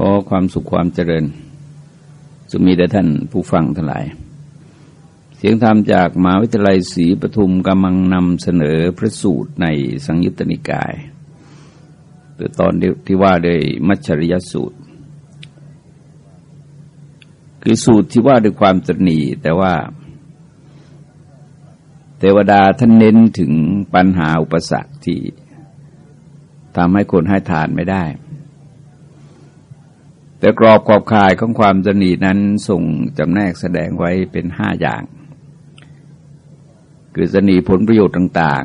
ขอความสุขความเจริญจะมีแด่ท่านผู้ฟังทั้งหลาย เสียงธรรมจากมหาวิทยาลัยศรีปทุมกำลังนำเสนอพระสูตรในสังยุตตนิกายหรือตอนที่ว่าโดยมัชริยสูตร คือสูตรที่ว่าด้วยความตรณีแต่ว่า เทวดาท่านเน้นถึงปัญหาอุปสรรคที่ทำให้คนให้ทานไม่ได้ แต่กรอบขอบข่ายของความสนีนั้นส่งจำแนกแสดงไว้เป็นห้าอย่าง คือสนีผลประโยชน์ต่าง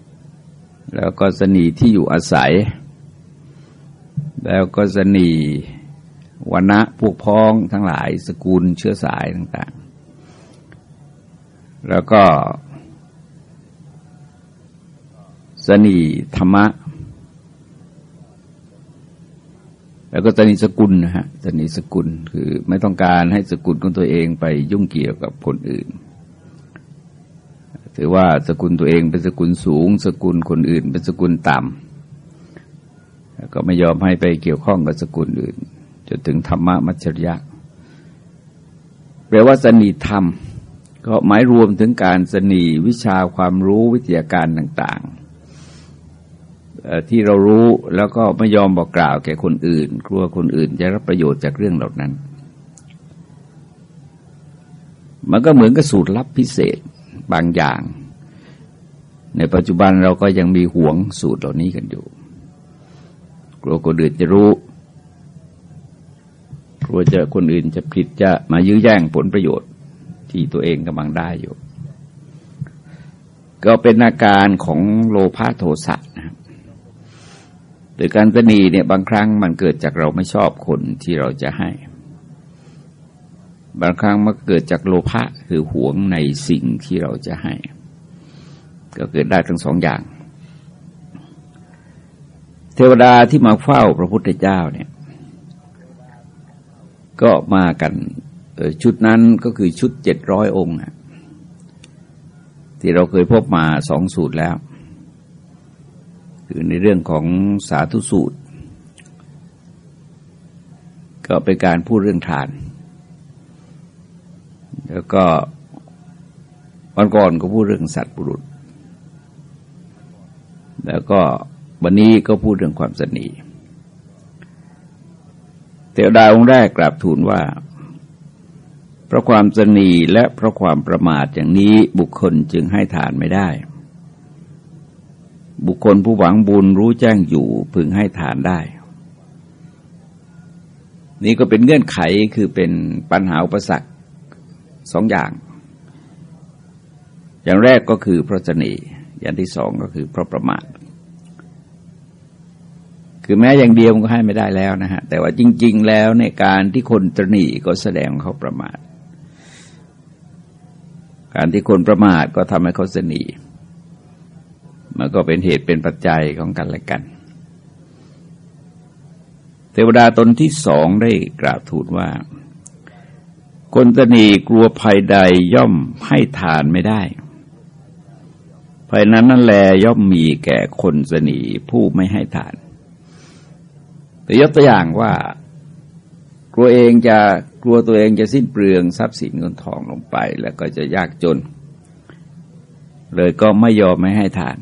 ๆ แล้วก็สนีที่อยู่อาศัย แล้วก็สนีวันะพวกพ้องทั้งหลายสกุลเชื้อสายต่างๆ แล้วก็สนีธรรมะ แล้วก็ตนิสกุลนะฮะตนิสกุลคือไม่ต้องการให้สกุลของตัวเองไปยุ่งเกี่ยวกับคนอื่น ถือว่าสกุลตัวเองเป็นสกุลสูง สกุลคนอื่น เป็นสกุลต่ำก็ไม่ยอมให้ไปเกี่ยวข้องกับสกุลอื่นจนถึงธรรมะมัจฉริยะแปลว่าสนีธรรม ก็หมายรวมถึงการสนีวิชาความรู้วิทยาการต่างๆ ที่เรารู้แล้วก็ไม่ยอมบอกกล่าวแก่คนอื่น กลัวคนอื่นจะรับประโยชน์จากเรื่องเหล่านั้น มันก็เหมือนกับสูตรลับพิเศษบางอย่าง ในปัจจุบันเราก็ยังมีห่วงสูตรเหล่านี้กันอยู่ กลัวคนอื่นจะรู้กลัวจะคนอื่นจะผิดจะมายื้อแย่งผลประโยชน์ที่ตัวเองกำลังได้อยู่ ก็เป็นอาการของโลภะโทสะ นะครับรือการตนีเนี่ยบางครั้งมันเกิดจากเราไม่ชอบคนที่เราจะให้ บางครั้งมันเกิดจากโลภะคือหวงในสิ่งที่เราจะให้ ก็เกิดได้ทั้งสองอย่าง เทวดาที่มาเฝ้าพระพุทธเจ้าเนี่ย ก็มากันชุดนั้นก็คือชุดเจ็ดร้อยองค์ที่เราเคยพบมาสองสูตรแล้ว คือในเรื่องของสาธุสูตร ก็เป็นการพูดเรื่องทาน แล้วก็วันก่อนก็พูดเรื่องสัตว์บุรุษ แล้วก็วันนี้ก็พูดเรื่องความสนีเทวดาองค์แรกกราบทูลว่า เพราะความสนีและเพราะความประมาทอย่างนี้บุคคลจึงให้ทานไม่ได้ บุคคลผู้หวังบุญรู้แจ้งอยู่พึงให้ทานได้ นี่ก็เป็นเงื่อนไขคือเป็นปัญหาอุปสรรคสองอย่าง อย่างแรกก็คือพระจนีอย่างที่สองก็คือพระประมาทคือแม้อย่างเดียวมันก็ให้ไม่ได้แล้วนะฮะแต่ว่าจริง ๆ แล้วในการที่คนตรนีก็แสดงเขาประมาท การที่คนประมาทก็ทำให้เขาสนี มันก็เป็นเหตุเป็นปัจจัยของกันและกัน เทวดาตนที่สองได้กราบทูลว่า คนตนีกลัวภัยใดย่อมให้ทานไม่ได้ภัยนั้นนั่นแลย่อมมีแก่คนสนีผู้ไม่ให้ทาน แต่ยกตัวอย่างว่า กลัวเองจะกลัวตัวเองจะสิ้นเปลืองทรัพย์สินเงินทองลงไป แล้วก็จะยากจน เลยก็ไม่ยอมไม่ให้ทาน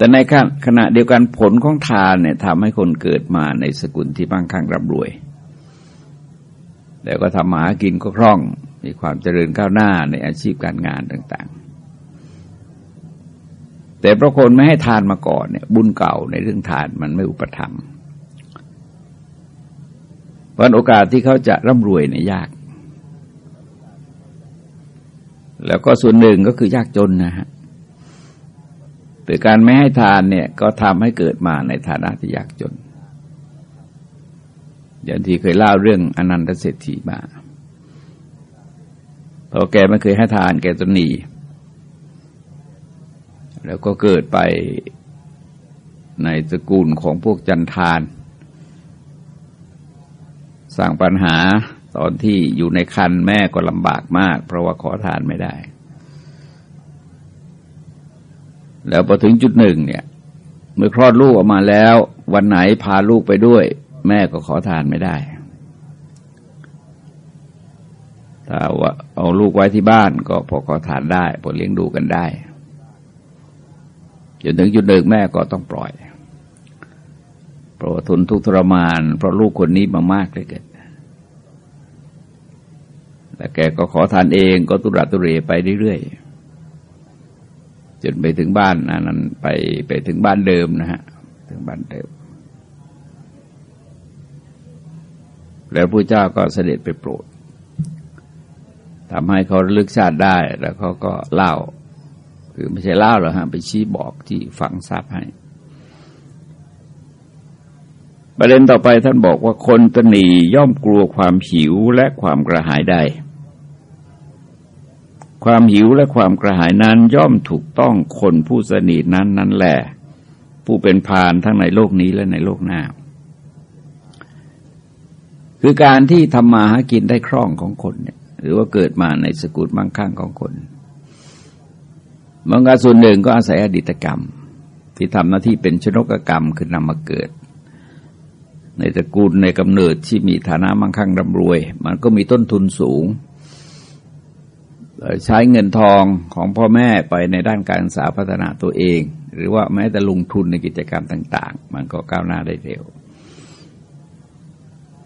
แต่ในขณะเดียวกันผลของทานเนี่ยทำให้คนเกิดมาในสกุลที่บางครั้งร่ำรวย แล้วก็ทำหมากินก็คล่อง มีความเจริญก้าวหน้าในอาชีพการงานต่าง ๆ แต่พระคนไม่ให้ทานมาก่อนเนี่ยบุญเก่าในเรื่องทานมันไม่อุปธรรมเพราะโอกาสที่เขาจะร่ำรวยเนี่ยยาก แล้วก็ส่วนหนึ่งก็คือยากจนนะฮะ แต่การไม่ให้ทานเนี่ยก็ทำให้เกิดมาในฐานะที่ยากจน อย่างที่เคยเล่าเรื่องอนันตเศรษฐีมาพอแกไม่เคยให้ทานแกจะหนีแล้วก็เกิดไปในตระกูลของพวกจันทานสร้างปัญหาตอนที่อยู่ในคันแม่ก็ลำบากมาก เพราะว่าขอทานไม่ได้ แล้วพอถึงจุดหนึ่งเนี่ย เมื่อคลอดลูกออกมาแล้ว วันไหนพาลูกไปด้วย แม่ก็ขอทานไม่ได้ถ้าว่าเอาลูกไว้ที่บ้านก็พอขอทานได้พอเลี้ยงดูกันได้จนถึงจุดหนึ่งแม่ก็ต้องปล่อยเพราะทนทุกข์ทรมาน เพราะลูกคนนี้มามากเลยเกิดแต่แกก็ขอทานเองก็ตุรัตุเรไปเรื่อยๆ จนไปถึงบ้านนั้นไปไปถึงบ้านเดิมนะฮะถึงบ้านเดิม แล้วพระเจ้าก็เสด็จไปโปรดทำให้เขาลึกชาติได้แล้วเขาก็เล่า คือไม่ใช่เล่าหรอกฮะไปชี้บอกที่ฝังทราบให้ ประเด็นต่อไปท่านบอกว่าคนตนีย่อมกลัวความหิวและความกระหายใด ความหิวและความกระหายนั้นย่อมถูกต้องคนผู้สนิทนั้นนั่นแหละผู้เป็นพานทั้งในโลกนี้และในโลกหน้า คือการที่ทำมาหากินได้คล่องของคนเนี่ยหรือว่าเกิดมาในสกุลมั่งคั่งของคนบางการส่วนหนึ่งก็อาศัยอดีตกรรม ที่ทำหน้าที่เป็นชนกกรรมคือนำมาเกิด ในตระกูลในกำเนิดที่มีฐานะมั่งคั่งร่ำรวย มันก็มีต้นทุนสูง ใช้เงินทองของพ่อแม่ไปในด้านการศึกษาพัฒนาตัวเอง หรือว่าแม้แต่ลงทุนในกิจกรรมต่าง ๆ มันก็ก้าวหน้าได้เร็ว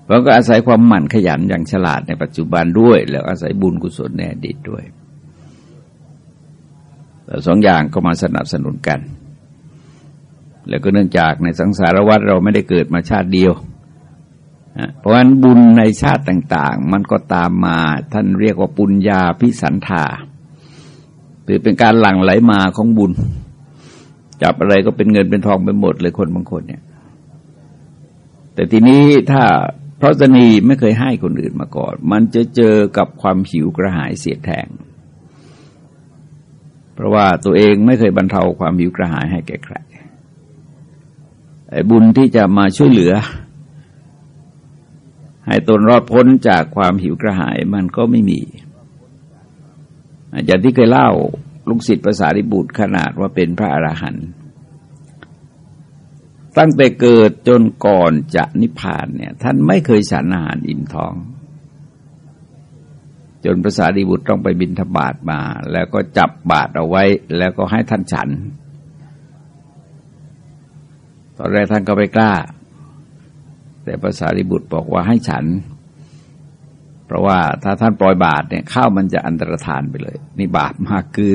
เราก็อาศัยความหมั่นขยันอย่างฉลาดในปัจจุบันด้วย แล้วอาศัยบุญกุศลในอดีตด้วยแต่สองอย่างก็มาสนับสนุนกัน แล้วก็เนื่องจากในสังสารวัฏเราไม่ได้เกิดมาชาติเดียว เพราะฉะนั้นบุญในชาติต่าง ๆ มันก็ตามมาท่านเรียกว่าปุญญาพิสันธาคือเป็นการหลั่งไหลมาของบุญ จับอะไรก็เป็นเงินเป็นทองไปหมดเลยคนบางคนเนี่ย แต่ทีนี้ถ้าเพราะสนีไม่เคยให้คนอื่นมาก่อน มันจะเจอกับความหิวกระหายเสียดแทง เพราะว่าตัวเองไม่เคยบรรเทาความหิวกระหายให้แก่ใครไอ้บุญที่จะมาช่วยเหลือ ให้ตนรอดพ้นจากความหิวกระหายมันก็ไม่มีอย่างที่เคยเล่าลูกศิษย์ภาษาริบุตรขนาดว่าเป็นพระอรหันต์ตั้งแต่เกิดจนก่อนจะนิพพานเนี่ย ท่านไม่เคยฉันอาหารอิ่มท้อง จนภาษาดิบุตรต้องไปบินทบาทมา แล้วก็จับบาทเอาไว้ แล้วก็ให้ท่านฉัน ตอนแรกท่านก็ไม่กล้า แต่ภาษาริบุตรบอกว่าให้ฉัน เพราะว่าถ้าท่านปล่อยบาทเนี่ยข้าวมันจะอันตรธานไปเลย นี่บาปมากคือ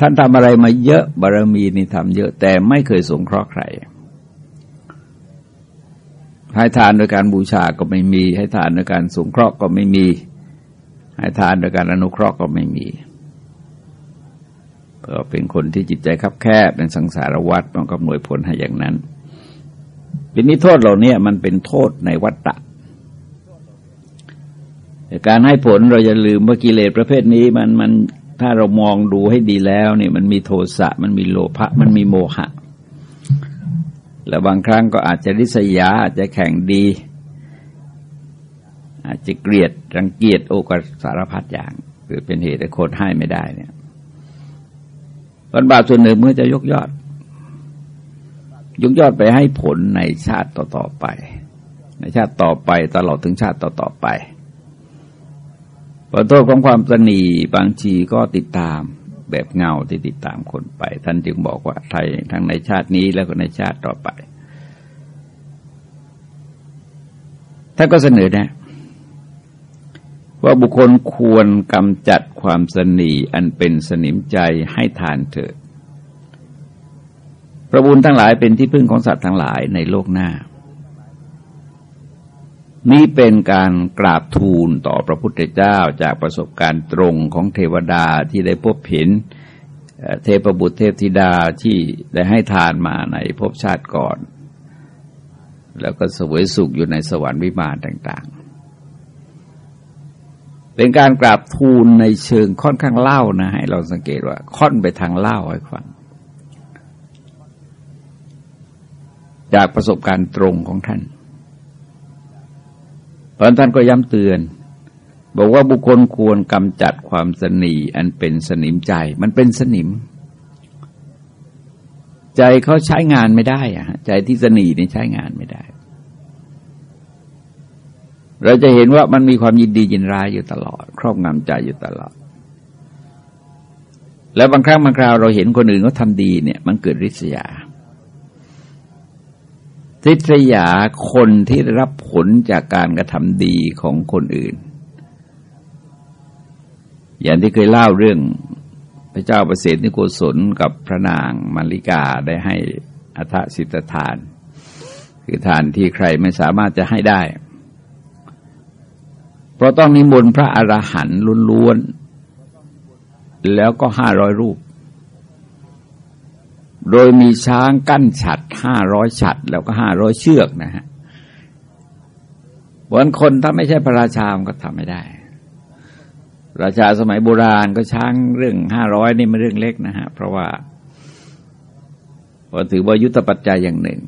ท่านทำอะไรมาเยอะบารมีนี่ทำเยอะแต่ไม่เคยสงเคราะห์ใครให้ทานโดยการบูชาก็ไม่มี ให้ทานโดยการสงเคราะห์ก็ไม่มี ให้ทานโดยการอนุเคราะห์ก็ไม่มีเป็นคนที่จิตใจคับแคบเป็นสังสารวัฏมันก็หน่วยผลให้อย่างนั้น ทีนี้โทษเหล่านี้มันเป็นโทษในวัฏฏะการให้ผลเราจะลืมว่ากิเลสประเภทนี้มันมันถ้าเรามองดูให้ดีแล้วเนี่ยมันมีโทสะมันมีโลภะมันมีโมหะ แล้วบางครั้งก็อาจจะริษยาอาจจะแข่งดี อาจจะเกลียดรังเกียจโอกาสารพัดอย่างคือเป็นเหตุให้คนให้ไม่ได้เนี่ยผลบาปส่วนหนึ่งเมื่อจะยกยอด ยกยอดไปให้ผลในชาติต่อๆไป ในชาติต่อไปตลอดถึงชาติต่อๆไปขอโทษของความสนีบางทีก็ติดตามแบบเงาที่ติดตามคนไป ท่านจึงบอกว่าไทยทั้งในชาตินี้แล้วก็ในชาติต่อไปท่านก็เสนอนะว่าบุคคลควรกำจัดความสนีอันเป็นสนิมใจให้ทานเถิด ระบุญทั้งหลายเป็นที่พึ่งของสัตว์ทั้งหลายในโลกหน้า นี้เป็นการกราบทูลต่อพระพุทธเจ้าจากประสบการณ์ตรงของเทวดาที่ได้พบเห็นเทพบุตรเทพธิดาที่ได้ให้ทานมาในภพชาติก่อน แล้วก็สวยสุขอยู่ในสวรรค์วิมานต่าง ๆ เป็นการกราบทูลในเชิงค่อนข้างเล่านะให้เราสังเกตว่าค่อนไปทางเล่าให้ฟัง จากประสบการณ์ตรงของท่านตอนท่านก็ย้ำเตือน บอกว่าบุคคลควรกำจัดความสนีอันเป็นสนิมใจ มันเป็นสนิม ใจเขาใช้งานไม่ได้อะใจที่สนีนี่ใช้งานไม่ได้ เราจะเห็นว่ามันมีความยินดียินร้ายอยู่ตลอด ครอบงำใจอยู่ตลอด แล้วบางครั้งบางคราวเราเห็นคนอื่นเขาทาดีเนี่ย มันเกิดริษยา ริษยาคนที่รับผลจากการกระทำดีของคนอื่น อย่างที่เคยเล่าเรื่องพระเจ้าประเสริฐนิโกศลกับพระนางมาริกาได้ให้อัฐสิทธทาน คือทานที่ใครไม่สามารถจะให้ได้ เพราะต้องนิมนต์พระอรหันต์ล้วนๆแล้วก็ห้าร้อยรูป โดยมีช้างกั้นฉัดห้าร้อยฉัด แล้วก็ห้าร้อยเชือกนะฮะวันคนถ้าไม่ใช่พระราชามันก็ทำไม่ได้ ราชาสมัยโบราณก็ช้างเรื่องห้าร้อยนี่ไม่เรื่องเล็กนะฮะ เพราะว่าเพราะถือว่ายุทธปัจจัยอย่างหนึ่ง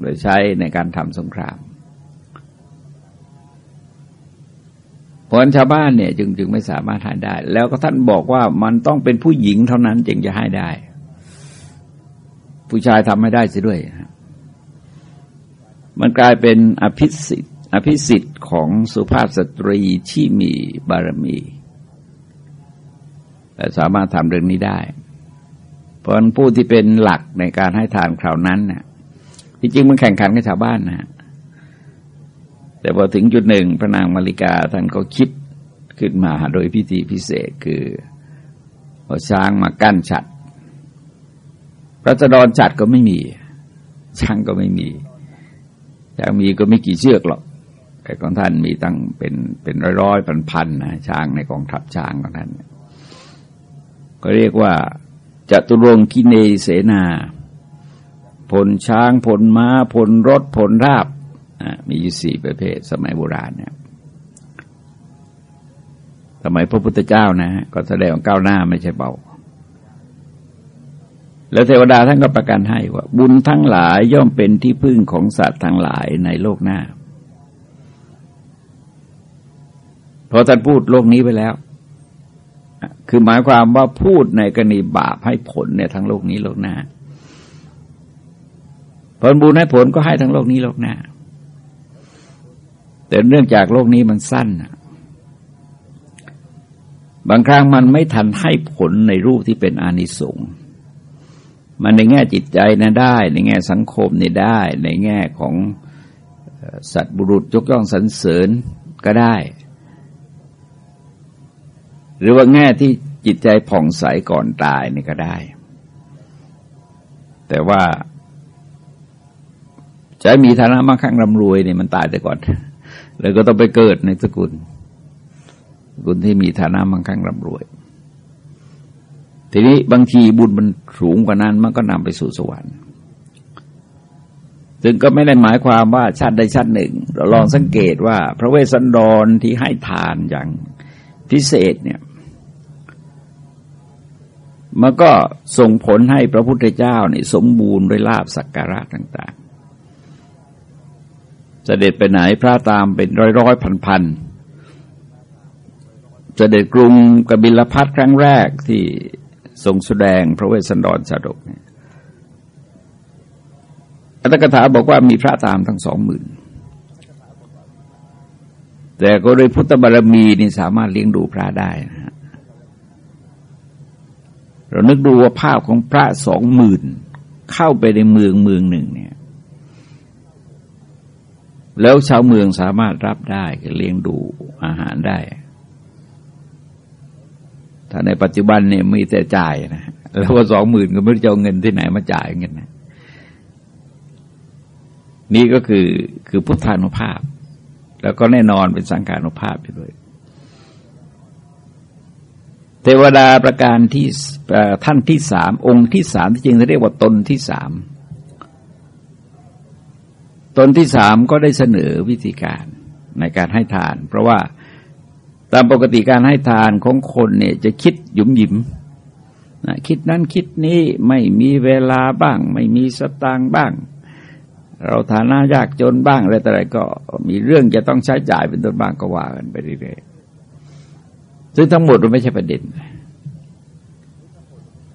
โดยใช้ในการทำสงครามเพราะชาวบ้านเนี่ยจึงจึงไม่สามารถให้ได้ แล้วก็ท่านบอกว่ามันต้องเป็นผู้หญิงเท่านั้นจึงจะให้ได้ ผู้ชายทำไม่ได้สิด้วย มันกลายเป็นอภิสิทธิ์อภิสิทธิ์ของสุภาพสตรีที่มีบารมีแต่สามารถทำเรื่องนี้ได้ เพราะผู้ที่เป็นหลักในการให้ทานคราวนั้นน่ะที่จริงมันแข่งขันกับชาวบ้านนะแต่พอถึงจุดหนึ่งพระนางมาริกาท่านก็คิดขึ้นมาโดยพิธีพิเศษคือเอาช้างมากั้นฉัด ระจดรฉัดก็ไม่มีช้างก็ไม่มีช้างมีก็ไม่กี่เชือกหรอกแต่ของท่านมีตั้งเป็นเป็นร้อยร้อยพันพันนะช้างในกองทัพช้างของท่านก็เรียกว่าจตุรงคิเนเสนาผลช้างผลม้าผลรถผลราบมีอยู่สี่ประเภท สมัยโบราณเนี่ยสมัยพระพุทธเจ้านะฮะก็แสดงก้าวหน้าไม่ใช่เบา แล้วเทวดาท่านก็ประกันให้ว่า บุญทั้งหลายย่อมเป็นที่พึ่งของสัตว์ทั้งหลายในโลกหน้าเพราะท่านพูดโลกนี้ไปแล้ว คือหมายความว่าพูดในกรณีบาปให้ผลเนี่ยทั้งโลกนี้โลกหน้าผลบุญให้ผลก็ให้ทั้งโลกนี้โลกหน้า แต่เนื่องจากโลกนี้มันสั้นบางครั้งมันไม่ทันให้ผลในรูปที่เป็นอานิสงส์ มันในแง่จิตใจนะได้ ในแง่สังคมนี่ได้ ในแง่ของสัตว์บุรุษยกย่องสรรเสริญก็ได้ หรือว่าแง่ที่จิตใจผ่องใสก่อนตายนี่ก็ได้ แต่ว่าใจมีฐานะมั่งคั่งร่ำรวยเนี่ยมันตายแต่ก่อน แล้วก็ต้องไปเกิดในสกุลสกุลที่มีฐานะมั่งคั่งร่ำรวย ทีนี้บางทีบุญมันสูงกว่านั้นมันก็นำไปสู่สวรรค์ซึ่งก็ไม่ได้หมายความว่าชาติใดชาติหนึ่ง เราลองสังเกตว่า พระเวสสันดรที่ให้ทานอย่างพิเศษเนี่ยมันก็ส่งผลให้พระพุทธเจ้าเนี่ยสมบูรณ์ด้วยลาบสักการะต่าง ๆ เสด็จไปไหนพระตามเป็นร้อยร้อยพันพันเสด็จกรุงกบิลพัทครั้งแรกที่ ทรงแสดงพระเวสสันดรชาดกเนี่ยอัตถกถาบอกว่ามีพระตามทั้งสองหมื่นแต่ก็โดยพุทธบารมีนี่สามารถเลี้ยงดูพระได้นะเรานึกดูว่าภาพของพระสองหมื่นเข้าไปในเมืองเมืองหนึ่งเนี่ย แล้วชาวเมืองสามารถรับได้เลี้ยงดูอาหารได้ ถ้าในปัจจุบันเนี่ยมีแต่จ่ายนะแล้วว่าสองหมื่นก็ไม่รู้จะเอาเงินที่ไหนมาจ่ายเงินนะนี่ก็คือคือพุทธานุภาพ แล้วก็แน่นอนเป็นสังขานุภาพไปด้วย เทวดาประการที่ท่านที่สามองค์ที่สามที่จริงเรียกว่าตนที่สามตนที่สามก็ได้เสนอวิธีการในการให้ทาน เพราะว่า ตามปกติการให้ทานของคนเนี่ยจะคิดหยุมหยิมนะคิดนั้นคิดนี้ไม่มีเวลาบ้าง ไม่มีสตางค์บ้าง เราฐานะยากจนบ้างอะไรต่ออะไรก็มีเรื่องจะต้องใช้จ่ายเป็นต้นบ้างก็ว่ากันไปเรื่อยๆซึ่งทั้งหมดมันไม่ใช่ประเด็น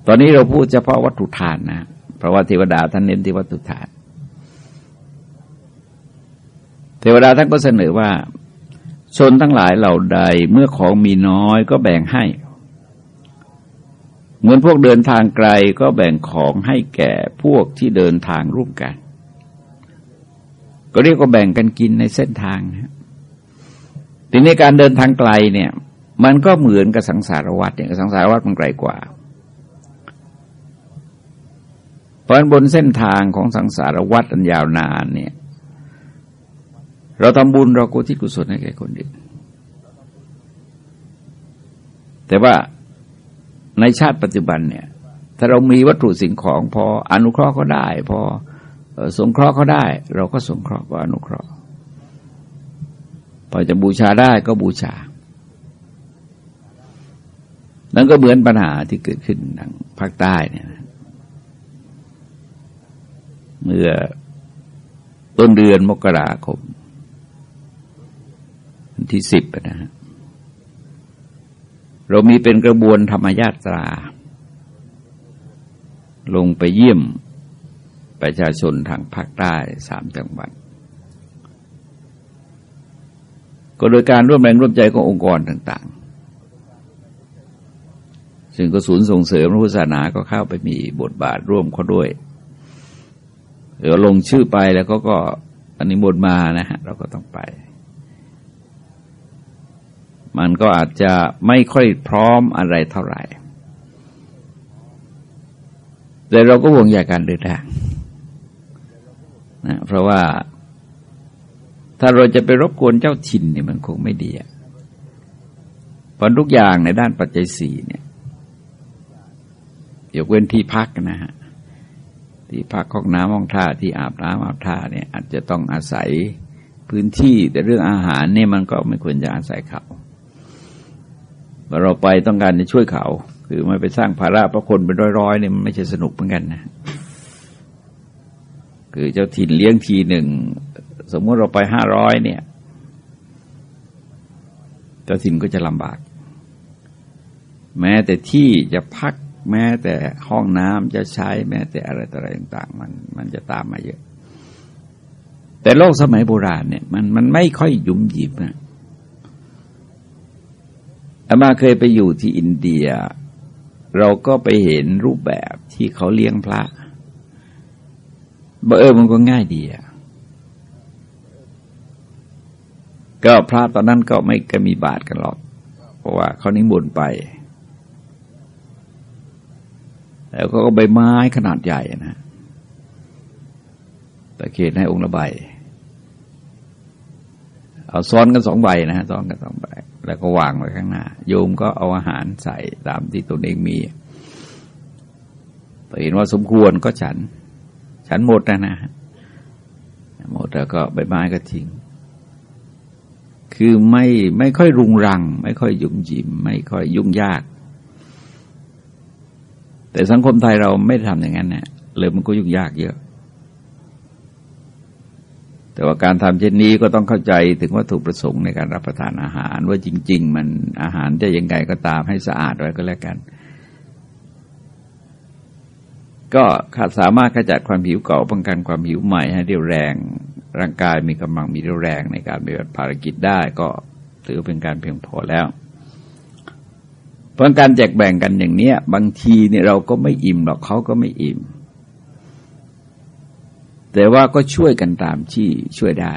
ตอนนี้เราพูดเฉพาะวัตถุทานนะ เพราะว่าเทวดาท่านเน้นที่วัตถุธาตุเทวดาท่านก็เสนอว่า ชนทั้งหลายเหล่าใดเมื่อของมีน้อยก็แบ่งให้ เหมือนพวกเดินทางไกลก็แบ่งของให้แก่พวกที่เดินทางร่วมกัน ก็เรียกว่าแบ่งกันกินในเส้นทางนะทีนี้การเดินทางไกลเนี่ย มันก็เหมือนกับสังสารวัฏเนี่ยสังสารวัฏมันไกลกว่าเพราะบนเส้นทางของสังสารวัฏอันยาวนานเนี่ย เราทำบุญเรากุทิศกุศลให้แก่คนอื่น แต่ว่าในชาติปัจจุบันเนี่ย ถ้าเรามีวัตถุสิ่งของ พออนุเคราะห์ก็ได้ พอสงเคราะห์ก็ได้ เราก็สงเคราะห์ก็อนุเคราะห์ พอจะบูชาได้ก็บูชา นั่นก็เหมือนปัญหาที่เกิดขึ้นทางภาคใต้เนี่ยเมื่อต้นเดือนมกราคม ที่สิบนะฮะเรามีเป็นกระบวนธรรมญาตรา ลงไปเยี่ยมประชาชนทางภาคใต้สามจังหวัด ก็โดยการร่วมแรงร่วมใจขององค์กรต่างๆ ซึ่งก็ศูนย์ส่งเสริมพระพุทธศาสนาก็เข้าไปมีบทบาทร่วมเขาด้วยเดี๋ยวลงชื่อไปแล้วก็ก็อันนี้บทมานะฮะ เราก็ต้องไป มันก็อาจจะไม่ค่อยพร้อมอะไรเท่าไหร่ แต่เราก็ห่วงใยการเดินทางนะเพราะว่าถ้าเราจะไปรบกวนเจ้าถิ่นเนี่ยมันคงไม่ดีอะเพราะทุกอย่างในด้านปัจจัยสี่เนี่ยยกเว้นที่พักนะฮะที่พักห้องน้ำห้องท่าที่อาบน้ำอาบท่าเนี่ยอาจจะต้องอาศัยพื้นที่แต่เรื่องอาหารเนี่ยมันก็ไม่ควรจะอาศัยเขา เราไปต้องการจะช่วยเขา คือไม่ไปสร้างภาระเพราะคนเป็นร้อยๆเนี่ยมันไม่ใช่สนุกเหมือนกันนะ คือเจ้าถิ่นเลี้ยงทีหนึ่ง สมมติเราไปห้าร้อยเนี่ย เจ้าถิ่นก็จะลำบาก แม้แต่ที่จะพักแม้แต่ห้องน้ำจะใช้ แม้แต่อะไรต่ออะไรต่าง ๆ มันมันจะตามมาเยอะ แต่โลกสมัยโบราณเนี่ย มันมันไม่ค่อยยุ่มหยิบนะ อามาเคยไปอยู่ที่อินเดีย เราก็ไปเห็นรูปแบบที่เขาเลี้ยงพระบเออมันก็ง่ายดีอะก็พระตอนนั้นก็ไม่ก็มีบาทกันหรอก เพราะว่าเขานิมนต์ไป แล้วก็ใบไม้ขนาดใหญ่นะตะเคียนให้องค์ละใบ เอาซ้อนกันสองใบนะฮะซ้อนกันสองใบ แล้วก็วางไว้ข้างหน้า โยมก็เอาอาหารใส่ตามที่ตนเองมีเห็นว่าสมควรก็ฉัน ฉันหมดนะนะหมดแล้วก็ใบไม้ก็ทิ้ง คือไม่ไม่ค่อยรุงรัง ไม่ค่อยยุ่งยิ้มไม่ค่อยยุ่งยาก แต่สังคมไทยเราไม่ทำอย่างนั้นเนี่ยเลยมันก็ยุ่งยากเยอะ แต่ว่าการทำเช่นนี้ก็ต้องเข้าใจถึงวัตถุประสงค์ในการรับประทานอาหาร ว่าจริง ๆ มันอาหารจะยังไงก็ตามให้สะอาดไว้ก็แล้วกัน ก็ขาดสามารถขจัดความหิวเก่าป้องกันความหิวใหม่ให้เรียวแรง ร่างกายมีกำลังมีเร็วแรงในการปฏิบัติภารกิจได้ก็ถือเป็นการเพียงพอแล้วเพราะการแจกแบ่งกันอย่างเนี้ย บางทีเนี่ยเราก็ไม่อิ่มหรอกเขาก็ไม่อิ่ม แต่ว่าก็ช่วยกันตามที่ช่วยได้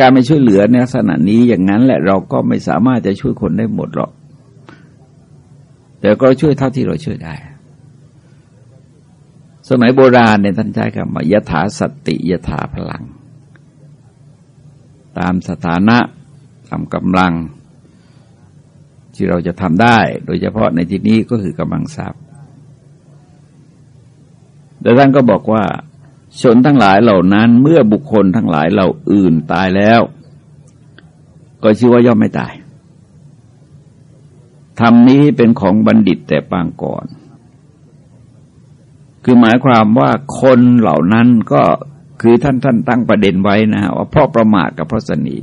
การไม่ช่วยเหลือในลักษณะนี้อย่างนั้นแหละเราก็ไม่สามารถจะช่วยคนได้หมดหรอก แต่ก็ช่วยเท่าที่เราช่วยได้ สมัยโบราณเนี่ยท่านใช้คำว่ายถาสติยถาพลัง ตามสถานะตามกำลัง ที่เราจะทำได้ โดยเฉพาะในที่นี้ก็คือกำลังทรัพย์ แต่ท่านก็บอกว่า ชนทั้งหลายเหล่านั้นเมื่อบุคคลทั้งหลายเหล่าอื่นตายแล้ว ก็ชื่อว่าย่อมไม่ตายธรรมนี้เป็นของบัณฑิตแต่ปางก่อน คือหมายความว่าคนเหล่านั้นก็คือท่านท่านตั้งประเด็นไว้นะว่าเพราะประมาทกับเพราะสนี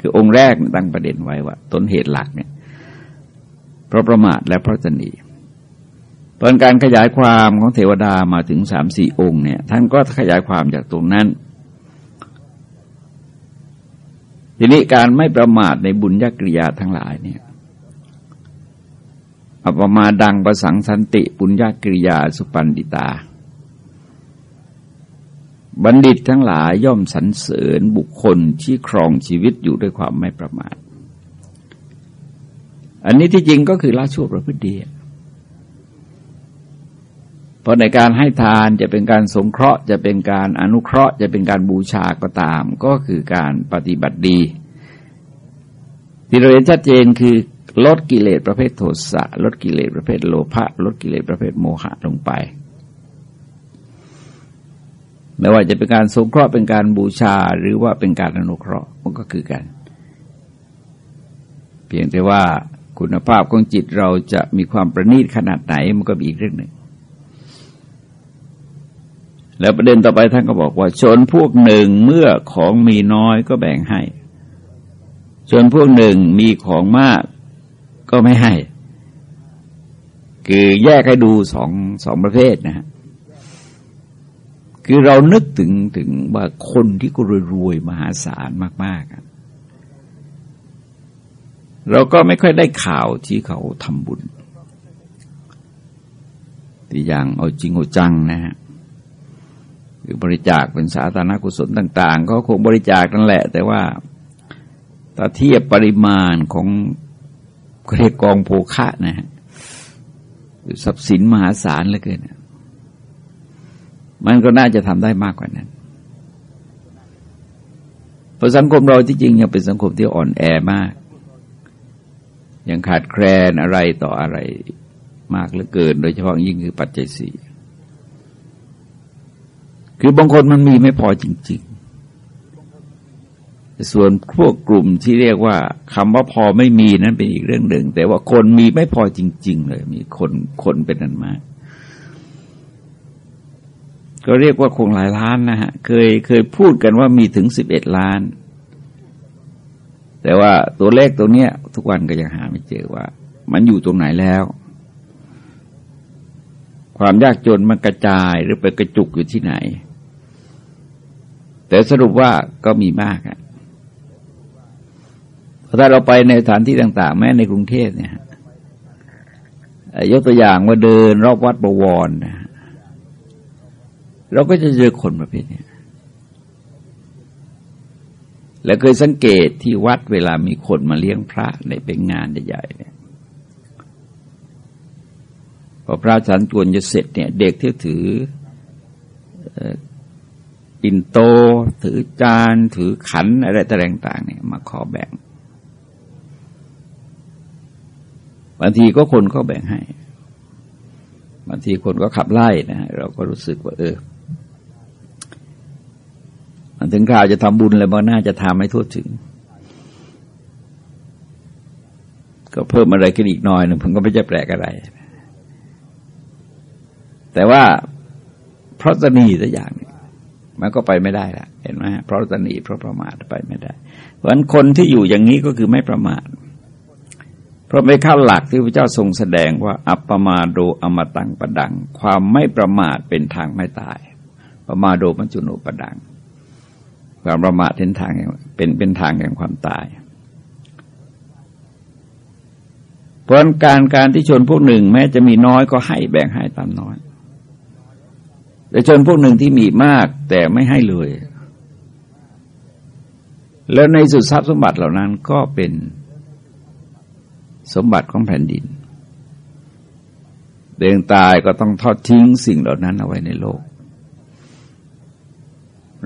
คือองค์แรกตั้งประเด็นไว้ว่า ต้นเหตุหลักเนี่ยเพราะประมาทและเพราะสนี ตอนการขยายความของเทวดามาถึงสามสี่องค์เนี่ย ท่านก็ขยายความจากตรงนั้น ทีนี้การไม่ประมาทในบุญญกริยาทั้งหลายเนี่ยอปมาดังประสังสันติปุญญกริยาสุปันดิตา บัณฑิตทั้งหลายย่อมสรรเสริญบุคคลที่ครองชีวิตอยู่ด้วยความไม่ประมาท อันนี้ที่จริงก็คือละชั่วประพฤติดี เพราะในการให้ทานจะเป็นการสงเคราะห์ จะเป็นการอนุเคราะห์ จะเป็นการบูชาก็ตาม ก็คือการปฏิบัติดี ที่เราเห็นชัดเจนคือลดกิเลสประเภทโทสะลดกิเลสประเภทโลภะลดกิเลสประเภทโมหะลงไป ไม่ว่าจะเป็นการสงเคราะห์เป็นการบูชาหรือว่าเป็นการอนุเคราะห์มันก็คือกัน เพียงแต่ว่าคุณภาพของจิตเราจะมีความประณีตขนาดไหนมันก็มีอีกเรื่องหนึ่ง แล้วประเด็นต่อไปท่านก็บอกว่า ชนพวกหนึ่งเมื่อของมีน้อยก็แบ่งให้ ชนพวกหนึ่งมีของมากก็ไม่ให้ คือแยกให้ดูสองสองประเภทนะฮะคือเรานึกถึงถึงว่าคนที่ก็รวยมหาศาลมาก ๆ เราก็ไม่ค่อยได้ข่าวที่เขาทำบุญตัวอย่างเอาจริงเอาจังนะฮะ คือบริจาคเป็นสาธารณกุศลต่าง ๆ ก็คงบริจาคนั่นแหละ แต่ว่าถ้าเทียบปริมาณของเรียกกองโภคะนะฮะทรัพย์สินมหาศาลเหลือเกินมันก็น่าจะทำได้มากกว่านั้นเพราะสังคมเราที่จริงยังเป็นสังคมที่อ่อนแอมาก ยังขาดแคลนอะไรต่ออะไรมากเหลือเกิน โดยเฉพาะยิ่งคือปัจจัยสี่ คือบางคนมันมีไม่พอจริง ๆ ส่วนพวกกลุ่มที่เรียกว่าคำว่าพอไม่มีนั้นเป็นอีกเรื่องหนึ่ง แต่ว่าคนมีไม่พอจริง ๆ เลย มีคนคนเป็นนันมาก ก็เรียกว่าคงหลายล้านนะฮะ เคยเคยพูดกันว่ามีถึงสิบเอ็ดล้าน แต่ว่าตัวเลขตัวเนี้ย ทุกวันก็ยังหาไม่เจอว่า มันอยู่ตรงไหนแล้วความยากจนมันกระจายหรือไปกระจุกอยู่ที่ไหน แต่สรุปว่าก็มีมากอะถ้าเราไปในสถานที่ต่าง ๆ แม้ในกรุงเทพเนี่ยยกตัวอย่างว่าเดินรอบวัดบวรนะเราก็จะเจอคนประเภทนี้แล้วเคยสังเกตที่วัดเวลามีคนมาเลี้ยงพระในเป็นงานใหญ่ๆเนี่ยพอพระฉันจวนจะเสร็จเนี่ย เด็กที่ถือ ปินโต ถือจาน ถือขันอะไรต่างๆเนี่ยมาขอแบ่งบางทีก็คนก็แบ่งให้บางทีคนก็ขับไล่นะเราก็รู้สึกว่าเออมันถึงข่าวจะทำบุญแล้วมันน่าจะทำให้ทั่วถึง ก็เพิ่มอะไรขึ้นอีกหน่อยหนึ่งผมก็ไม่จะแปลกอะไร แต่ว่าเพราะตนีสักอย่างนึง มันก็ไปไม่ได้ละเห็นไหมเพราะตนีเพราะประมาทไปไม่ได้ เพราะฉะนั้นคนที่อยู่อย่างนี้ก็คือไม่ประมาท เพราะไม่เข้าหลักที่พระเจ้าทรงแสดงว่าอัปปมาโดอมตังปะดัง ความไม่ประมาทเป็นทางไม่ตายประมาโดมัจจุโนปะดัง ความประมาทเป็นทางเป็นเป็นทางแห่งความตายเพราะการการที่ชนพวกหนึ่ง แม้จะมีน้อยก็ให้แบ่งให้ตามน้อย แต่ชนพวกหนึ่งที่มีมากแต่ไม่ให้เลย แล้วในสุดทรัพย์สมบัติเหล่านั้นก็เป็นสมบัติของแผ่นดินเดินตายก็ต้องทอดทิ้งสิ่งเหล่านั้นเอาไว้ในโลก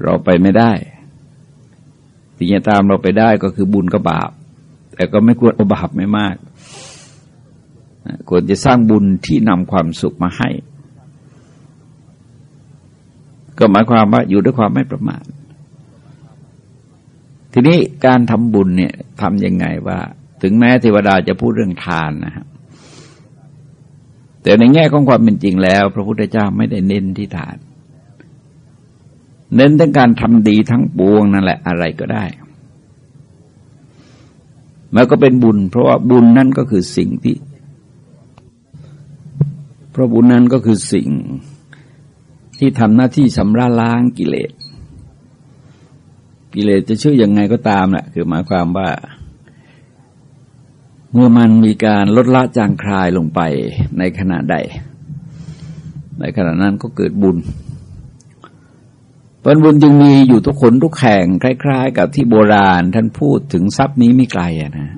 เราไปไม่ได้ที่จะตามเราไปได้ก็คือบุญกับบาป แต่ก็ไม่ควรเอาบาปไม่มากควรจะสร้างบุญที่นำความสุขมาให้ ก็หมายความว่าอยู่ด้วยความไม่ประมาททีนี้การทำบุญเนี่ยทำยังไงว่า ถึงแม้เทวดาจะพูดเรื่องทานนะครับแต่ในแง่ของความเป็นจริงแล้ว พระพุทธเจ้าไม่ได้เน้นที่ทาน เน้นทั้งการทำดีทั้งปวงนั่นแหละอะไรก็ได้มันก็เป็นบุญ เพราะว่าบุญนั่นก็คือสิ่งที่พราะบุญนั้นก็คือสิ่ง ที่ทำหน้าที่ชำระล้างกิเลส กิเลสจะชื่อยังไงก็ตามแหละคือหมายความว่า เมื่อมันมีการลดละจางคลายลงไปในขณะใด ในขณะนั้นก็เกิดบุญผลบุญจึงมีอยู่ทุกคนทุกแห่งคล้าย ๆ กับที่โบราณท่านพูดถึงทรัพย์นี้ไม่ไกลนะ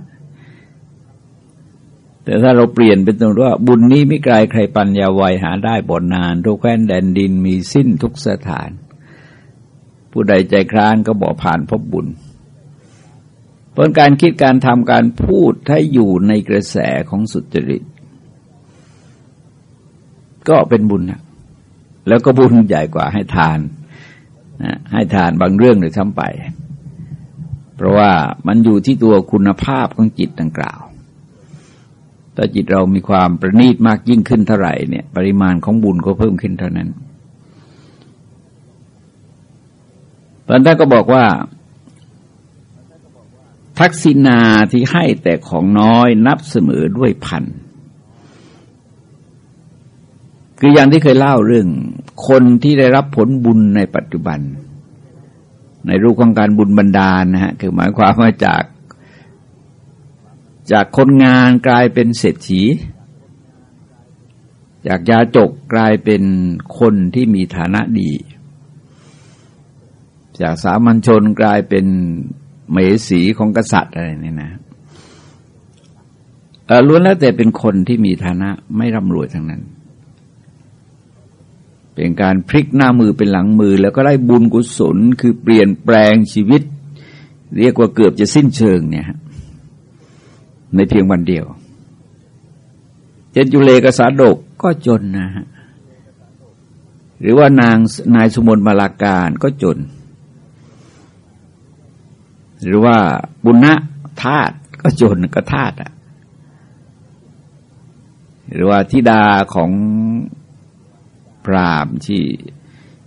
แต่ถ้าเราเปลี่ยนเป็นตรงว่า บุญนี้ไม่ไกลใครปัญญาวัยหาได้บ่นาน ทุกแคว้นแดนดินมีสิ้นทุกสถาน ผู้ใดใจคร้านก็บอกผ่านพบบุญเพราะการคิดการทำการพูดถ้าอยู่ในกระแสของสุจริต ก็เป็นบุญนะแล้วก็บุญใหญ่กว่าให้ทานนะให้ทานบางเรื่องหรือทั้งไป เพราะว่ามันอยู่ที่ตัวคุณภาพของจิตดังกล่าว ถ้าจิตเรามีความประณีตมากยิ่งขึ้นเท่าไหร่เนี่ย ปริมาณของบุญก็เพิ่มขึ้นเท่านั้นตอนท่านก็บอกว่า ทักษิณาที่ให้แต่ของน้อยนับเสมอด้วยพันคืออย่างที่เคยเล่าเรื่อง คนที่ได้รับผลบุญในปัจจุบัน ในรูปของการบุญบันดาลนะฮะคือหมายความว่าจาก จากคนงานกลายเป็นเศรษฐี จากยาจกกลายเป็นคนที่มีฐานะดี จากสามัญชนกลายเป็นเมสีของกษัตริย์อะไรนี่นะล้วนแล้วแต่เป็นคนที่มีฐานะไม่ร่ำรวยทั้งนั้น เป็นการพลิกหน้ามือเป็นหลังมือ แล้วก็ได้บุญกุศลคือเปลี่ยนแปลงชีวิต เรียกว่าเกือบจะสิ้นเชิงเนี่ย ในเพียงวันเดียว เจนจุเลกษาดกก็จนนะฮะหรือว่านางนายสุมนมาลาการก็จน หรือว่าบุญณะธาตุก็จนก็ธาตุอะหรือว่าธิดาของพรามที่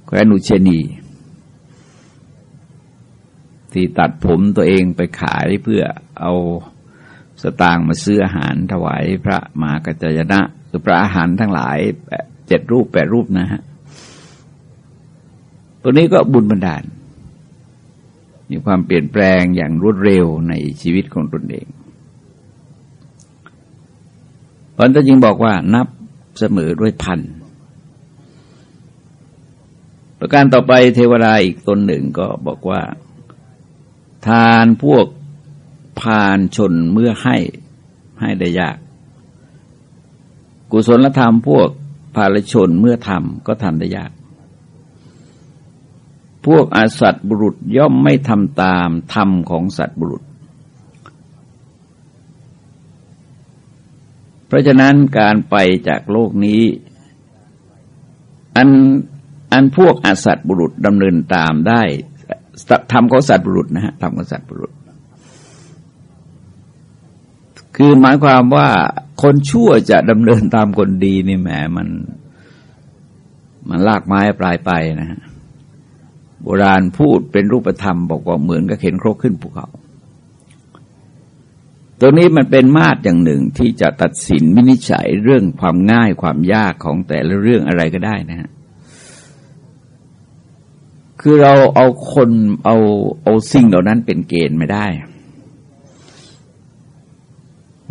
แคว้นุเชนีที่ตัดผมตัวเองไปขายเพื่อเอา สตางค์มาซื้ออาหารถวายพระมหากัจจยนะคือพระอาหารทั้งหลายเจ็ดรูปแปดรูปนะฮะตัวนี้ก็บุญบันดาล มีความเปลี่ยนแปลงอย่างรวดเร็วในชีวิตของตนเองพระจึงบอกว่านับเสมอด้วยพัน ประการต่อไปเทวดาอีกตนหนึ่งก็บอกว่า ทานพวก พานชนเมื่อให้ให้ได้ยาก กุศลธรรมพวกภาลชนเมื่อทำก็ทำได้ยาก พวกอาสัตบุรุษย่อมไม่ทำตามธรรมของสัตบุรุษ เพราะฉะนั้นการไปจากโลกนี้ อันอันพวกอาสัตบุรุษดำเนินตามได้ทำของสัตบุรุษนะฮะทำของสัตบุรุษ คือหมายความว่าคนชั่วจะดำเนินตามคนดีนี่แหมมัน มันลากไม้ปลายไปนะฮะโบราณพูดเป็นรูปธรรม บอกว่าเหมือนกับเข็นโครกขึ้นภูเขา ตัวนี้มันเป็นมาตรอย่างหนึ่งที่จะตัดสินวินิจฉัยเรื่องความง่ายความยากของแต่ละเรื่องอะไรก็ได้นะฮะคือเราเอาคนเอาเอาสิ่งเหล่านั้นเป็นเกณฑ์ไม่ได้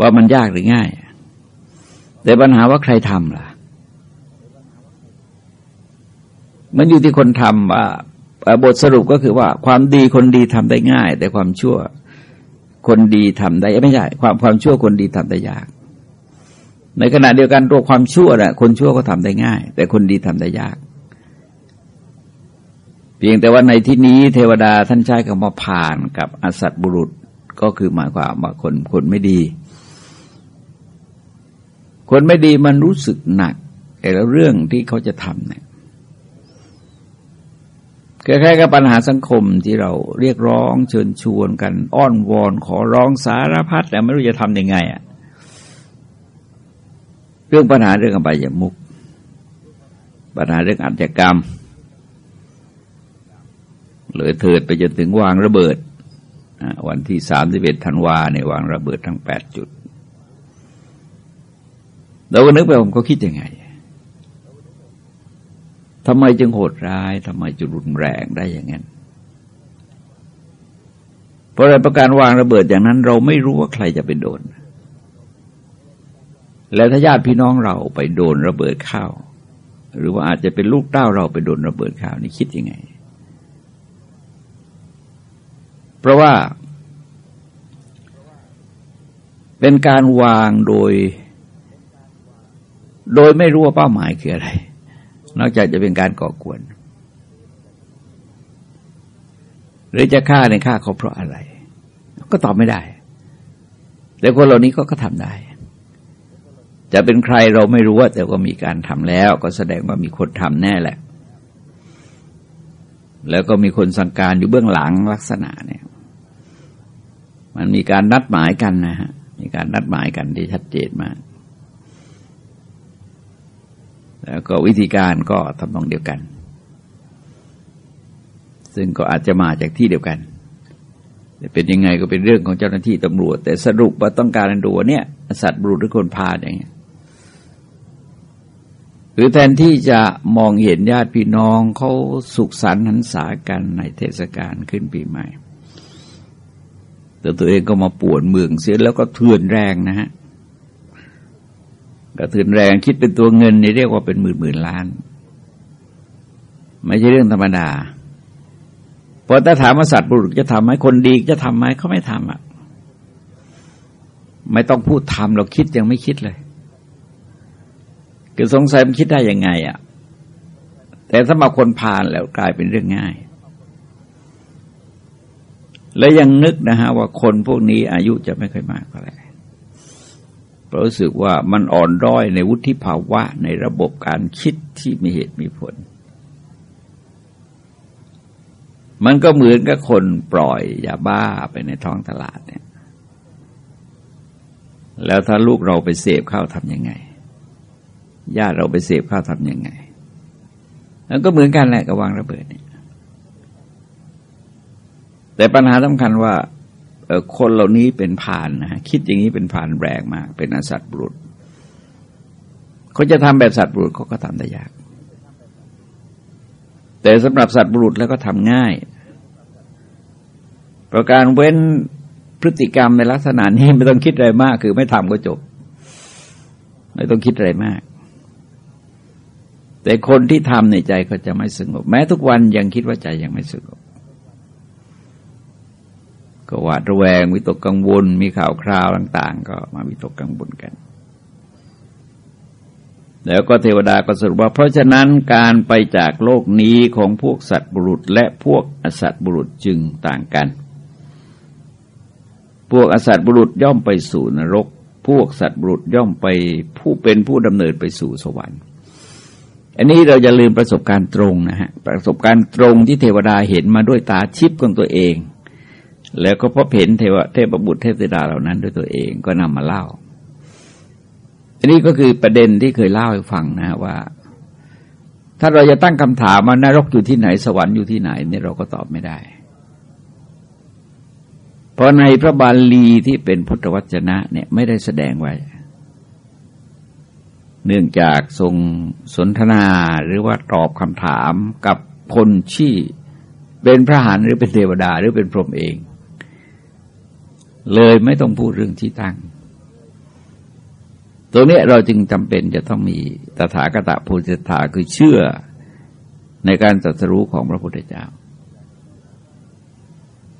ว่ามันยากหรือง่าย แต่ปัญหาว่าใครทำล่ะ มันอยู่ที่คนทำว่าบทสรุปก็คือว่า ความดีคนดีทำได้ง่าย แต่ความชั่วคนดีทำได้ไม่ใช่ความความชั่วคนดีทำได้ยาก ในขณะเดียวกันตัวความชั่วน่ะคนชั่วก็ทำได้ง่าย แต่คนดีทำได้ยากเพียงแต่ว่าในที่นี้เทวดาท่านใช้คำว่าผ่านกับอสัตบุรุษก็คือหมายความว่าคนคนไม่ดี คนไม่ดีมันรู้สึกหนัก แต่ละเรื่องที่เขาจะทำเนี่ยคล้ายๆกับปัญหาสังคมที่เราเรียกร้องเชิญชวนกัน อ้อนวอนขอร้องสารพัดแต่ไม่รู้จะทำยังไงอะ่ะเรื่องปัญหาเรื่องอบายมุกปัญหาเรื่องอัจกรรมเลยเถิดไปจนถึงวางระเบิด วันที่สามสิบเอ็ดธันวาในวางระเบิดทั้งแปดจุด เราก็นึกไปผมก็คิดยังไงทำไมจึงโหดร้ายทำไมจึงรุนแรงได้อย่างนั้นเพราะอะไรประการวางระเบิดอย่างนั้น เราไม่รู้ว่าใครจะไปโดน แล้วถ้าญาติพี่น้องเราไปโดนระเบิดข้าวหรือว่าอาจจะเป็นลูกเต้าเราไปโดนระเบิดข้าวนี่คิดยังไง เพราะว่า เป็นการวางโดย โดยไม่รู้ว่าเป้าหมายคืออะไร นอกจากจะเป็นการก่อกวน หรือจะฆ่าในฆ่าเขาเพราะอะไร ก็ตอบไม่ได้ แต่คนเหล่านี้ก็ก็ทำได้ จะเป็นใครเราไม่รู้ว่าแต่ก็มีการทำแล้ว ก็แสดงว่ามีคนทำแน่แหละ แล้วก็มีคนสั่งการอยู่เบื้องหลังลักษณะเนี่ย มันมีการนัดหมายกันนะฮะ มีการนัดหมายกันที่ชัดเจนมาก แล้วก็วิธีการก็ทำนองเดียวกัน ซึ่งก็อาจจะมาจากที่เดียวกันแต่เป็นยังไงก็เป็นเรื่องของเจ้าหน้าที่ตำรวจ แต่สรุปว่าต้องการดูเนี่ยสัตว์บุรุษหรือคนพาอย่างเงี้ยหรือแทนที่จะมองเห็นญาติพี่น้องเขาสุขสันต์หันษากันในเทศกาลขึ้นปีใหม่ แต่ตัวเองก็มาปวดเมืองเสียแล้วก็เถื่อนแรงนะฮะ ก็เถื่อนแรงคิดเป็นตัวเงินนี่เรียกว่าเป็นหมื่นหมื่นล้าน ไม่ใช่เรื่องธรรมดาพอถ้าถามว่าสัตว์บุรุษจะทำไหมคนดีจะทำไหมเขาไม่ทำอะ ไม่ต้องพูดทำเราคิดยังไม่คิดเลยคือสงสัยมันคิดได้ยังไง อะ แต่ถ้ามาคนผ่านแล้วกลายเป็นเรื่องง่าย และยังนึกนะฮะว่าคนพวกนี้อายุจะไม่ค่อยมากเท่าไหร่ รู้สึกว่ามันอ่อนด้อยในวุฒิภาวะในระบบการคิดที่มีเหตุมีผล มันก็เหมือนกับคนปล่อยยาบ้าไปในท้องตลาดเนี่ย แล้วถ้าลูกเราไปเสพเข้าทำยังไง ญาติเราไปเสพข้าวทำยังไง แล้วก็เหมือนกันแหละกับวางระเบิดเนี่ยแต่ปัญหาสำคัญว่า คนเหล่านี้เป็นผ่านนะคิดอย่างนี้เป็นผ่านแรงมาก เป็นอสัตว์บุรุษเขาจะทำแบบสัตว์บุรุษเขาก็ทำได้ยาก แต่สำหรับสัตว์บุรุษแล้วก็ทำง่าย ประการเว้นพฤติกรรมในลักษณะนี้ไม่ต้องคิดอะไรมาก คือไม่ทำก็จบ ไม่ต้องคิดอะไรมาก แต่คนที่ทำในใจก็จะไม่สงบ แม้ทุกวันยังคิดว่าใจยังไม่สงบ ก็หวาดระแวงวิตกกังวล มีข่าวคราวต่าง ๆ ก็มาวิตกกังวลกัน แล้วก็เทวดาก็สรุปว่า เพราะฉะนั้นการไปจากโลกนี้ของพวกสัตว์บุรุษ และพวกอสัตว์บุรุษจึงต่างกัน พวกอสัตว์บุรุษย่อมไปสู่นรก พวกสัตว์บุรุษย่อมไปผู้เป็นผู้ดำเนินไปสู่สวรรค์อันนี้เราจะลืมประสบการณ์ตรงนะฮะประสบการณ์ตรงที่เทวดาเห็นมาด้วยตาชิปของตัวเอง แล้วก็พบเห็นเทวเทพบุตรเทพธิดาเหล่านั้นด้วยตัวเองก็นำมาเล่า อันนี้ก็คือประเด็นที่เคยเล่าให้ฟังนะว่า ถ้าเราจะตั้งคำถามว่านรกอยู่ที่ไหนสวรรค์อยู่ที่ไหนเนี่ยเราก็ตอบไม่ได้ เพราะในพระบาลีที่เป็นพุทธวจนะเนี่ยไม่ได้แสดงไว้ เนื่องจากทรงสนทนาหรือว่าตอบคำถามกับคนที่เป็นพระหันหรือเป็นเทวดาหรือเป็นพรหมเอง เลยไม่ต้องพูดเรื่องที่ตั้งตรงนี้เราจึงจำเป็นจะต้องมีตถาคตภูิธาคือเชื่อในการตรัสรู้ของพระพุทธเจ้า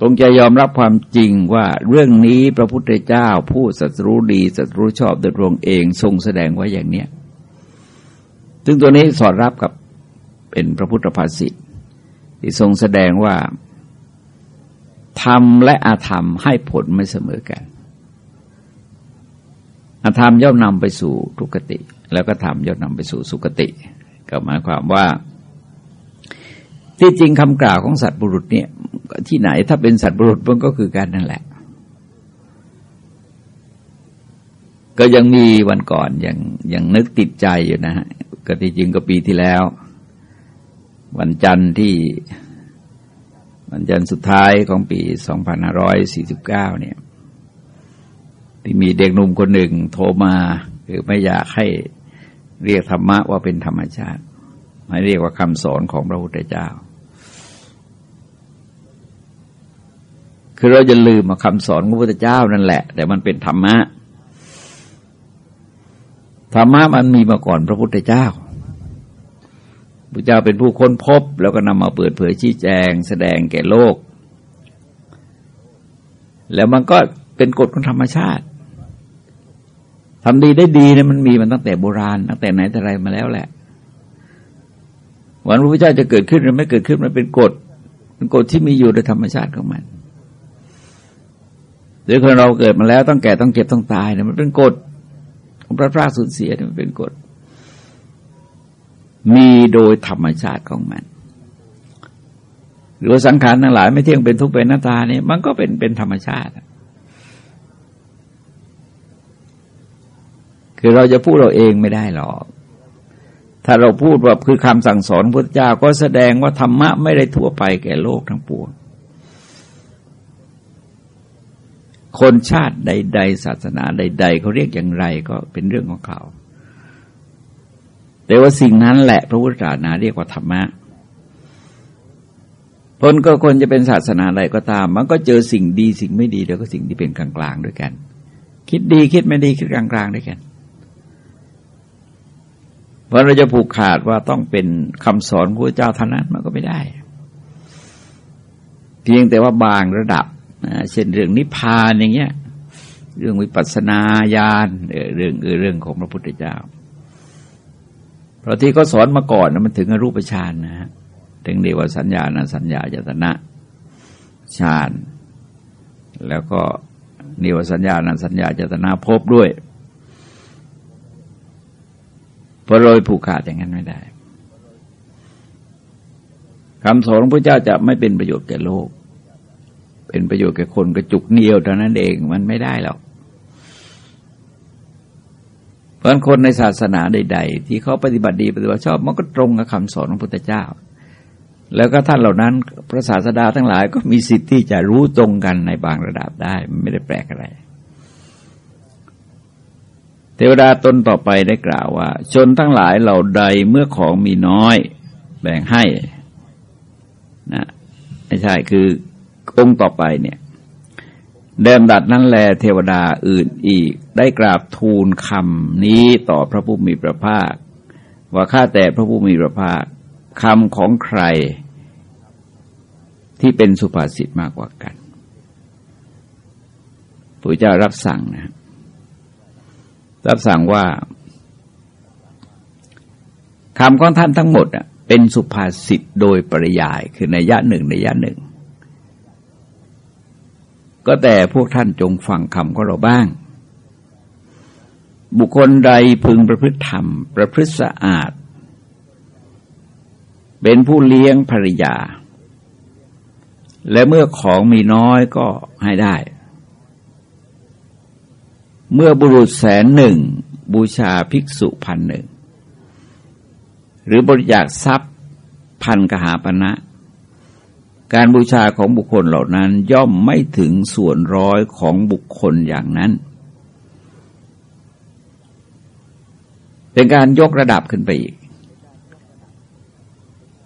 ตรงใจยอมรับความจริงว่าเรื่องนี้พระพุทธเจ้าผู้สัตรู้ดีสัตรู้ชอบโดยตรงเองทรงแสดงไว้อย่างเนี้ยซึ่งตัวนี้สอดรับกับเป็นพระพุทธภาษิตที่ทรงแสดงว่า ธรรมและอาธรรมให้ผลไม่เสมอกัน อาธรรมย่อมนำไปสู่ทุกติ แล้วก็ธรรมย่อมนำไปสู่สุกติ ก็หมายความว่า ที่จริงคำกล่าวของสัตว์บุรุษเนี่ย ที่ไหนถ้าเป็นสัตว์บุรุษมันก็คือการนั่นแหละ ก็ยังมีวันก่อนยังยังนึกติดใจอยู่นะฮะก็ที่จริงก็ปีที่แล้ว วันจันทร์ที่ วันจันทร์สุดท้ายของปี 2549 เนี่ย ที่มีเด็กหนุ่มคนหนึ่งโทรมาคือไม่อยากให้เรียกธรรมะว่าเป็นธรรมชาติไม่เรียกว่าคำสอนของพระพุทธเจ้า คือเราจะลืมมาคำสอนของพระพุทธเจ้านั่นแหละ แต่มันเป็นธรรมะธรรมะมันมีมาก่อนพระพุทธเจ้า พระเจ้าเป็นผู้ค้นพบ แล้วก็นำมาเปิดเผยชี้แจง แสดงแก่โลก แล้วมันก็เป็นกฎของธรรมชาติทำดีได้ดีเนี่ยมันมีมันตั้งแต่โบราณตั้งแต่ไหนแต่ไรมาแล้วแหละวันพระพุทธเจ้าจะเกิดขึ้นหรือไม่เกิดขึ้นมันเป็นกฎเป็นกฎที่มีอยู่โดยธรรมชาติของมันหรือคนเราเกิดมาแล้วต้องแก่ต้องเจ็บต้องตายเนี่ยมันเป็นกฎของพระพราสูญเสียเนี่ยมันเป็นกฎ มีโดยธรรมชาติของมัน หรือสังขารทั้งหลายไม่เที่ยงเป็นทุกข์เป็นหน้าตาเนี่ยมันก็เป็นเป็นธรรมชาติ คือเราจะพูดเราเองไม่ได้หรอก ถ้าเราพูดว่าคือคำสั่งสอนพระเจ้าก็แสดงว่าธรรมะไม่ได้ทั่วไปแก่โลกทั้งปวงคนชาติใด ๆ ศาสนาใด ๆเขาเรียกอย่างไรก็เป็นเรื่องของเขา แต่ว่าสิ่งนั้นแหละพระพุทธศาสนาเรียกว่าธรรมะคนก็คนจะเป็นศาสนาใดก็ตาม มันก็เจอสิ่งดีสิ่งไม่ดีแล้วก็สิ่งที่เป็นกลางๆด้วยกัน คิดดีคิดไม่ดีคิดกลางๆด้วยกันพราะเราจะผูกขาดว่าต้องเป็นคำสอนพระเจ้าเท่านั้นมันก็ไม่ได้ เพียงแต่ว่าบางระดับนะเช่นเรื่องนิพพานอย่างเงี้ย เรื่องวิปัสสนาญาณเรื่องเรื่องของพระพุทธเจ้า เพราะที่เขาสอนมาก่อนนะมันถึงอรูปฌานนะฮะถึงเดียวสัญญาณสัญญาจตนะฌานแล้วก็นิวสัญญาณสัญญาจตนาพบด้วยเพราะโรยผูกขาดอย่างนั้นไม่ได้คำสอนของพระเจ้าจะไม่เป็นประโยชน์แก่โลก เป็นประโยชน์แก่คนกระจุกเดียวเท่านั้นเองมันไม่ได้หรอก เพราะคนในศาสนาใด ๆ ที่เขาปฏิบัติดีปฏิบัติชอบมันก็ตรงกับคำสอนของพระพุทธเจ้า แล้วก็ท่านเหล่านั้นพระศาสดาทั้งหลายก็มีสิทธิ์ที่จะรู้ตรงกันในบางระดับได้ไม่ได้แปลกอะไร เทวดาตนต่อไปได้กล่าวว่า ชนทั้งหลายเหล่าใดเมื่อของมีน้อย แบ่งให้นะไม่ใช่คือองค์ต่อไปเนี่ย เดิมดัดนั้นแลเทวดาอื่นอีก ได้กราบทูลคำนี้ต่อพระผู้มีพระภาค ว่าข้าแต่พระผู้มีพระภาคคำของใครที่เป็นสุภาษิตมากกว่ากันพระเจ้ารับสั่งนะ รับสั่งว่าคำของท่านทั้งหมดเป็นสุภาษิตโดยปริยายคือในยะหนึ่งในยะหนึ่ง ก็แต่พวกท่านจงฟังคำของเราบ้าง บุคคลใดพึงประพฤติธรรม ประพฤติสะอาด เป็นผู้เลี้ยงภริยา และเมื่อของมีน้อยก็ให้ได้ เมื่อบุรุษแสนหนึ่ง บูชาภิกษุพันหนึ่ง หรือบริจาคทรัพย์พันกหาปณะ การบูชาของบุคคลเหล่านั้นย่อมไม่ถึงส่วนร้อยของบุคคลอย่างนั้น เป็นการยกระดับขึ้นไปอีก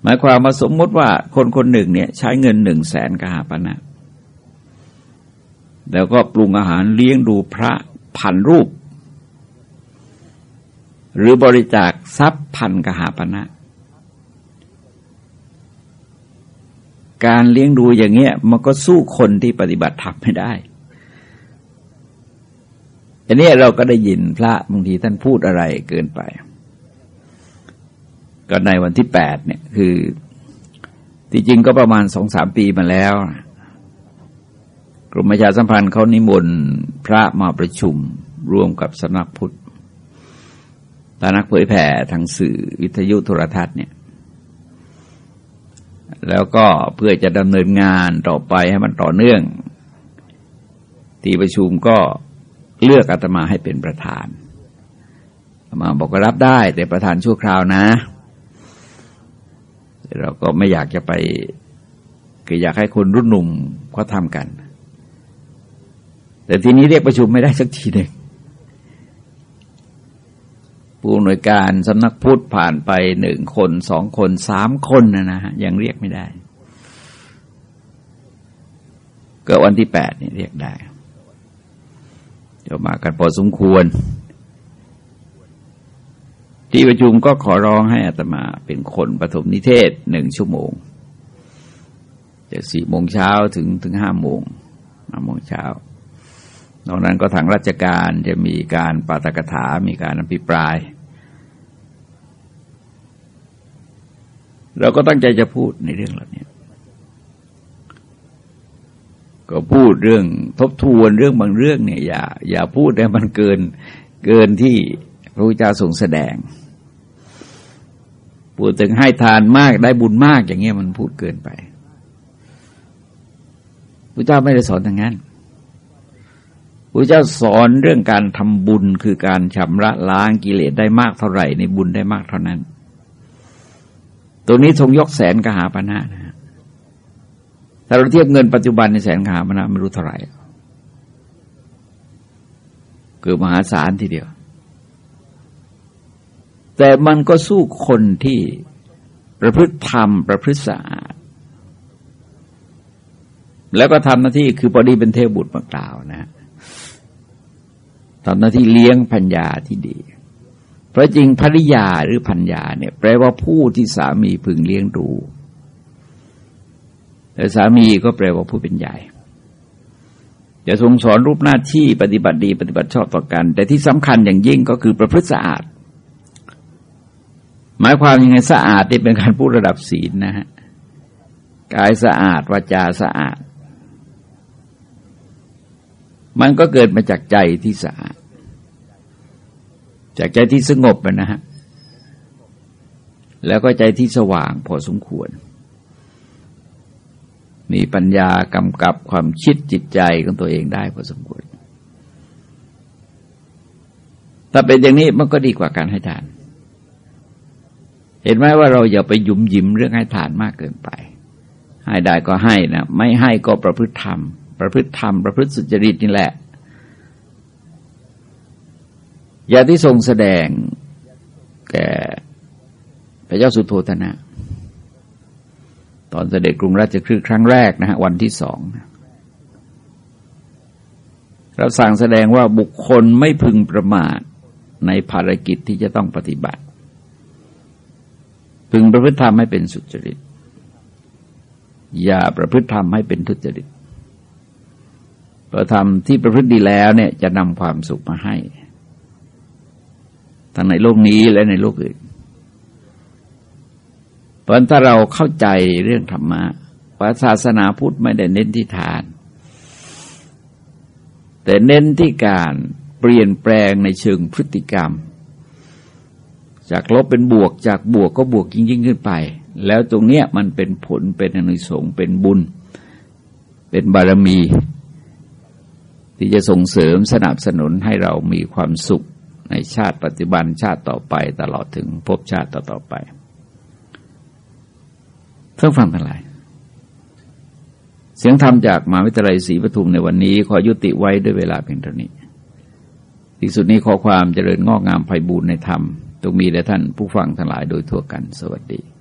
หมายความมาสมมติว่าคนคนหนึ่งเนี่ยใช้เงินหนึ่งแสนกหาปณะแล้วก็ปรุงอาหารเลี้ยงดูพระพันรูป หรือบริจาคทรัพย์พันกหาปณะ การเลี้ยงดูอย่างเงี้ยมันก็สู้คนที่ปฏิบัติธรรมไม่ได้อันนี้เราก็ได้ยินพระบางทีท่านพูดอะไรเกินไป ก็ในวันที่แปดเนี่ยคือที่จริงก็ประมาณสองสามปีมาแล้ว กรมประชาสัมพันธ์เขานิมนต์พระมาประชุมร่วมกับสนักพุทธตานักเผยแผ่ทางสื่อวิทยุโทรทัศน์เนี่ย แล้วก็เพื่อจะดำเนินงานต่อไปให้มันต่อเนื่อง ที่ประชุมก็เลือกอาตมาให้เป็นประธานอามาบอกรับได้ แต่ประธานชั่วคราวนะ เราก็ไม่อยากจะไปคืออยากให้คนรุ่นหนุ่มเขาทำกัน แต่ทีนี้เรียกประชุมไม่ได้สักทีหนึ่ง ผู้อำนวยการสำนักพุทธผ่านไปหนึ่งคนสองคนสามคนนะนะฮะยังเรียกไม่ได้ก็วันที่แปดนี่เรียกได้จะมากันพอสมควร ที่ประชุมก็ขอร้องให้อัตมาเป็นคนปฐมนิเทศหนึ่งชั่วโมงจากสี่โมงเช้าถึงถึงห้าโมงห้าโมงเช้า นอกนั้นก็ทางราชการจะมีการปาตกถา มีการอภิปราย เราก็ตั้งใจจะพูดในเรื่องเหล่านี้ก็พูดเรื่องทบทวนเรื่องบางเรื่องเนี่ยอย่าอย่าพูดให้มันเกินเกินที่พระพุทธเจ้าทรงแสดง พูดถึงให้ทานมากได้บุญมากอย่างเงี้ยมันพูดเกินไปพระเจ้าไม่ได้สอนอย่างนั้น พระเจ้าสอนเรื่องการทำบุญคือการชำระล้างกิเลสได้มากเท่าไหร่ในบุญได้มากเท่านั้น ตัวนี้ทรงยกแสนกหาปณะนะถ้าเราเทียบเงินปัจจุบันในแสนกหาปณะไม่รู้เท่าไหร่คือมหาศาลทีเดียว แต่มันก็สู้คนที่ประพฤติธรรม ประพฤติสะอาดแล้วก็ทำหน้าที่คือพอดีเป็นเทพบุตรมากล่าวนะ ทำหน้าที่เลี้ยงพัญญาที่ดี เพราะจริงภริยาหรือพัญญาเนี่ย แปลว่าผู้ที่สามีพึงเลี้ยงดูแต่สามีก็แปลว่าผู้เป็นใหญ่จะทรงสอนรูปหน้าที่ปฏิบัติดีปฏิบัติชอบต่อกัน แต่ที่สำคัญอย่างยิ่งก็คือประพฤติสะอาด หมายความยังไงสะอาดที่เป็นการพูดระดับศีลนะฮะกายสะอาดวาจาสะอาด มันก็เกิดมาจากใจที่สะอาด จากใจที่สงบนะฮะ แล้วก็ใจที่สว่างพอสมควร มีปัญญากำกับความคิดจิตใจของตัวเองได้พอสมควร ถ้าเป็นอย่างนี้มันก็ดีกว่าการให้ทาน เห็นไหมว่าเราอย่าไปยุ่มยิ้มเรื่องให้ทานมากเกินไป ให้ได้ก็ให้นะ ไม่ให้ก็ประพฤติธรรม ประพฤติธรรม ประพฤติสุจริตนี่แหละ อย่าที่ทรงแสดงแก่พระเจ้าสุโธธนะ ตอนเสด็จกรุงราชคฤห์ครั้งแรกนะฮะวันที่สองเราสั่งแสดงว่าบุคคลไม่พึงประมาทในภารกิจที่จะต้องปฏิบัติ พึงประพฤติธรรมให้เป็นสุจริต อย่าประพฤติธรรมให้เป็นทุจริต เราทำที่ประพฤติดีแล้วเนี่ยจะนำความสุขมาให้ ทั้งในโลกนี้และในโลกอื่น เพราะถ้าเราเข้าใจเรื่องธรรมะว่าศาสนาพุทธไม่ได้เน้นที่ทาน แต่เน้นที่การเปลี่ยนแปลงในเชิงพฤติกรรม จากลบเป็นบวกจากบวกก็บวกยิ่งยิ่งขึ้นไป แล้วตรงเนี้ยมันเป็นผลเป็นอนุสงเป็นบุญ เป็นบารมี ที่จะส่งเสริมสนับสนุนให้เรามีความสุขในชาติปัจจุบันชาติต่อไปตลอดถึงภพชาติต่อๆไปเพื่อฟังทั้งหลายเสียงธรรมจากมหาวิทยาลัยศรีปทุมในวันนี้ ขอยุติไว้ด้วยเวลาเพียงเท่านี้ ที่สุดนี้ขอความเจริญงอกงามไพบูรณ์ในธรรมตรงมีแด่ท่านผู้ฟังทั้งหลายโดยทั่วกันสวัสดี